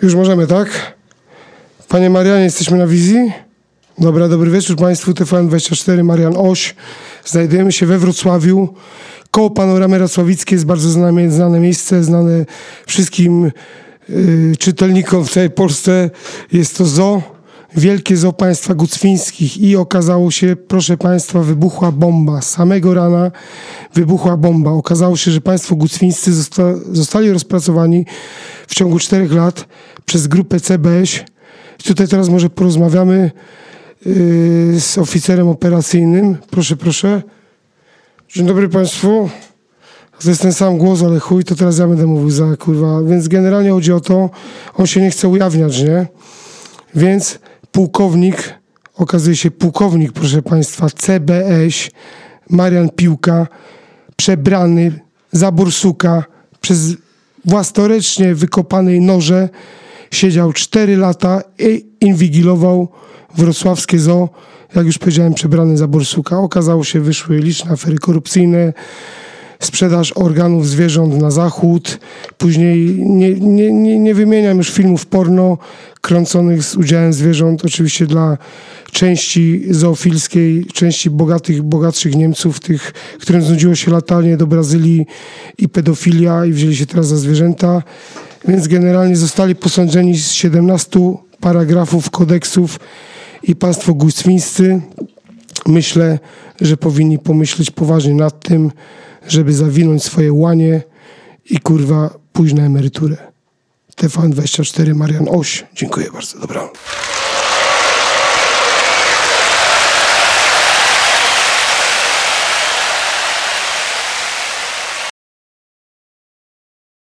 Już możemy, tak? Panie Marianie, jesteśmy na wizji? Dobra, dobry wieczór Państwu, TVN24, Marian Oś. Znajdujemy się we Wrocławiu. Koło Panoramy Racławickie jest bardzo znane, znane miejsce, znane wszystkim y, czytelnikom w całej Polsce. Jest to zoo, wielkie zoo państwa gucwińskich i okazało się, proszę Państwa, wybuchła bomba. Samego rana wybuchła bomba. Okazało się, że państwo gucwińscy zosta zostali rozpracowani w ciągu czterech lat przez grupę CBŚ. I tutaj teraz może porozmawiamy yy, z oficerem operacyjnym. Proszę, proszę. Dzień dobry Państwu. To jest ten sam głos, ale chuj, to teraz ja będę mówił za kurwa. Więc generalnie chodzi o to, on się nie chce ujawniać, nie? Więc pułkownik, okazuje się pułkownik, proszę Państwa, CBŚ, Marian Piłka, przebrany za bursuka przez własnoręcznie wykopanej noże, siedział 4 lata i inwigilował wrocławskie zoo, jak już powiedziałem, przebrany za borsuka. Okazało się, wyszły liczne afery korupcyjne, sprzedaż organów zwierząt na zachód. Później nie, nie, nie, nie wymieniam już filmów porno kręconych z udziałem zwierząt, oczywiście dla części zoofilskiej, części bogatych, bogatszych Niemców, tych, którym znudziło się latanie do Brazylii i pedofilia i wzięli się teraz za zwierzęta. Więc generalnie zostali posądzeni z 17 paragrafów kodeksów i państwo gucwińscy myślę, że powinni pomyśleć poważnie nad tym, żeby zawinąć swoje łanie i kurwa pójść na emeryturę. TVN24 Marian Oś. Dziękuję bardzo. Dobranoc.